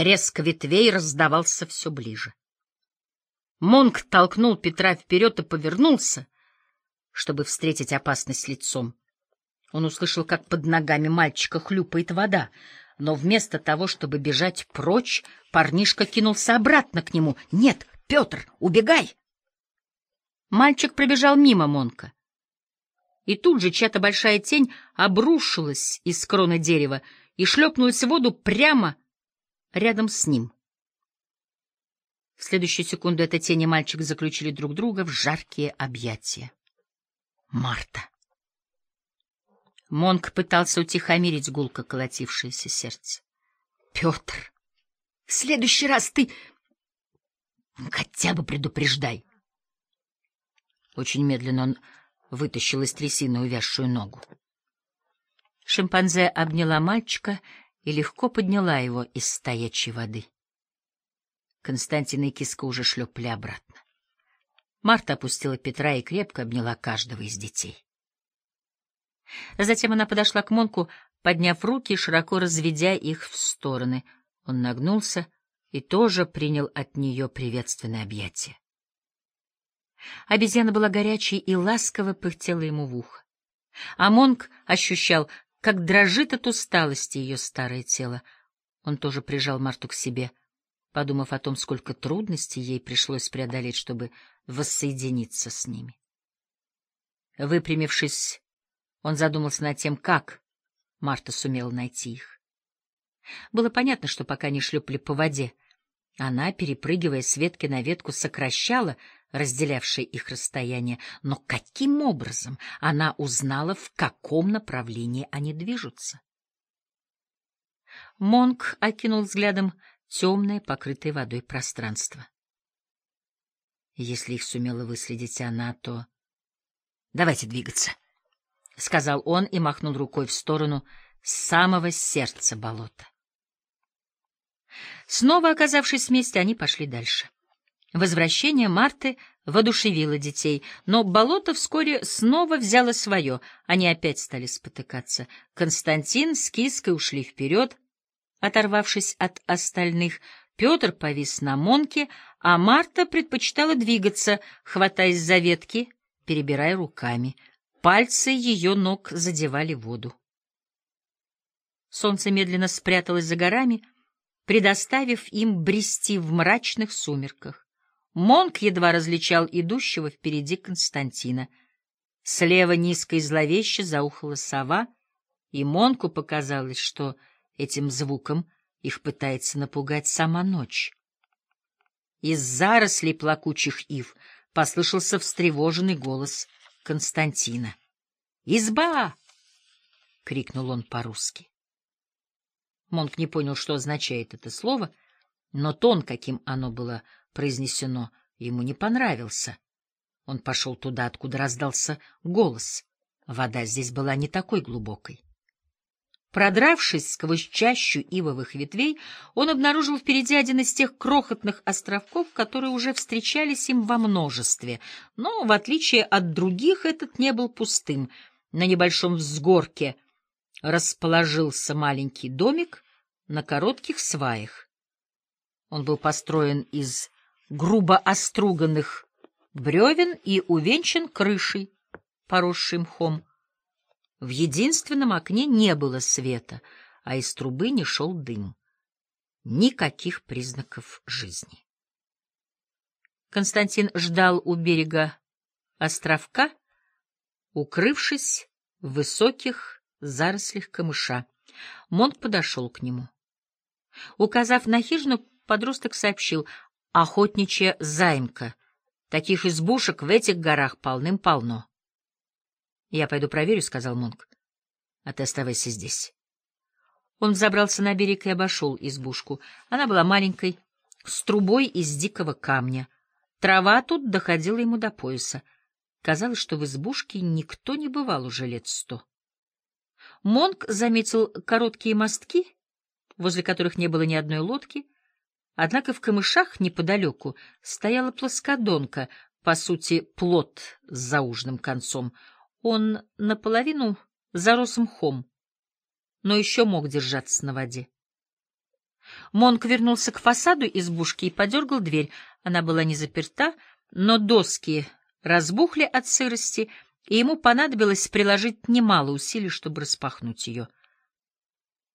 Треск ветвей раздавался все ближе. Монк толкнул Петра вперед и повернулся, чтобы встретить опасность лицом. Он услышал, как под ногами мальчика хлюпает вода, но вместо того, чтобы бежать прочь, парнишка кинулся обратно к нему. «Нет, Петр, убегай!» Мальчик пробежал мимо Монка. И тут же чья-то большая тень обрушилась из кроны дерева и шлепнулась в воду прямо рядом с ним. В следующую секунду эта тень и мальчик заключили друг друга в жаркие объятия. Марта. Монк пытался утихомирить гулко колотившееся сердце. — Петр, в следующий раз ты хотя бы предупреждай. Очень медленно он вытащил из трясины увязшую ногу. Шимпанзе обняла мальчика и легко подняла его из стоячей воды. Константин и киска уже шлепали обратно. Марта опустила Петра и крепко обняла каждого из детей. Затем она подошла к Монку, подняв руки и широко разведя их в стороны. Он нагнулся и тоже принял от нее приветственное объятие. Обезьяна была горячей и ласково пыхтела ему в ухо. А Монк ощущал, как дрожит от усталости ее старое тело. Он тоже прижал Марту к себе, подумав о том, сколько трудностей ей пришлось преодолеть, чтобы воссоединиться с ними. Выпрямившись, он задумался над тем, как Марта сумела найти их. Было понятно, что пока они шлепали по воде, она, перепрыгивая с ветки на ветку, сокращала разделявшее их расстояние, но каким образом она узнала, в каком направлении они движутся? Монк окинул взглядом темное, покрытое водой пространство. Если их сумела выследить она, то... Давайте двигаться. — сказал он и махнул рукой в сторону самого сердца болота. Снова оказавшись вместе, они пошли дальше. Возвращение Марты воодушевило детей, но болото вскоре снова взяло свое. Они опять стали спотыкаться. Константин с киской ушли вперед, оторвавшись от остальных. Петр повис на монке, а Марта предпочитала двигаться, хватаясь за ветки, перебирая руками — Пальцы ее ног задевали воду. Солнце медленно спряталось за горами, предоставив им брести в мрачных сумерках. Монк едва различал идущего впереди Константина. Слева низко и зловеще заухала сова, и Монку показалось, что этим звуком их пытается напугать сама ночь. Из зарослей плакучих ив послышался встревоженный голос — Константина. «Изба!» — крикнул он по-русски. Монк не понял, что означает это слово, но тон, каким оно было произнесено, ему не понравился. Он пошел туда, откуда раздался голос. Вода здесь была не такой глубокой. Продравшись сквозь чащу ивовых ветвей, он обнаружил впереди один из тех крохотных островков, которые уже встречались им во множестве, но, в отличие от других, этот не был пустым. На небольшом взгорке расположился маленький домик на коротких сваях. Он был построен из грубо оструганных бревен и увенчан крышей, поросшей мхом. В единственном окне не было света, а из трубы не шел дым. Никаких признаков жизни. Константин ждал у берега островка, укрывшись в высоких зарослях камыша. Монт подошел к нему. Указав на хижину, подросток сообщил — охотничья займка. Таких избушек в этих горах полным-полно. — Я пойду проверю, — сказал Монк. — А ты оставайся здесь. Он забрался на берег и обошел избушку. Она была маленькой, с трубой из дикого камня. Трава тут доходила ему до пояса. Казалось, что в избушке никто не бывал уже лет сто. Монк заметил короткие мостки, возле которых не было ни одной лодки, однако в камышах неподалеку стояла плоскодонка, по сути, плот с заужным концом — он наполовину зарос мхом, но еще мог держаться на воде. Монк вернулся к фасаду избушки и подергал дверь. Она была не заперта, но доски разбухли от сырости, и ему понадобилось приложить немало усилий, чтобы распахнуть ее.